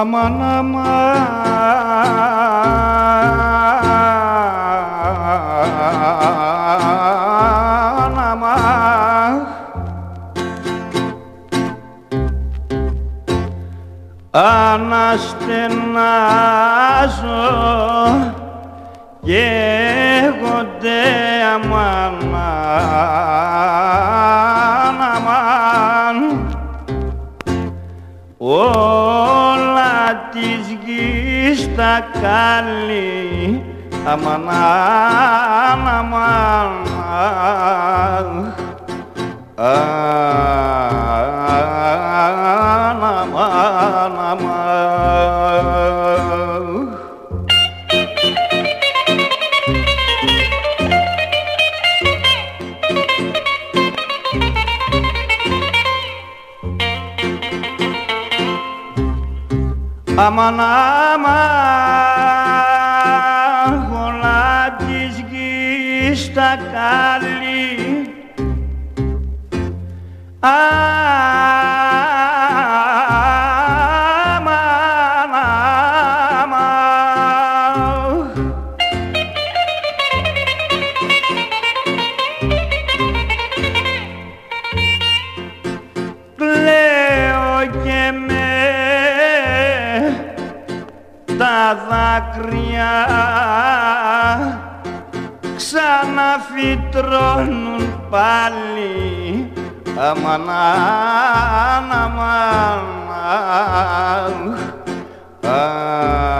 Αμάν, αμάν, αμάν. Αναστενάζω καίγονται γης τα καλή Αμάν, αμάν, όλα της γης τα καλή. Αμάν, δάκρυα ξαναφυτρώνουν πάλι αμάν, αμάν, αμάν, αμάν.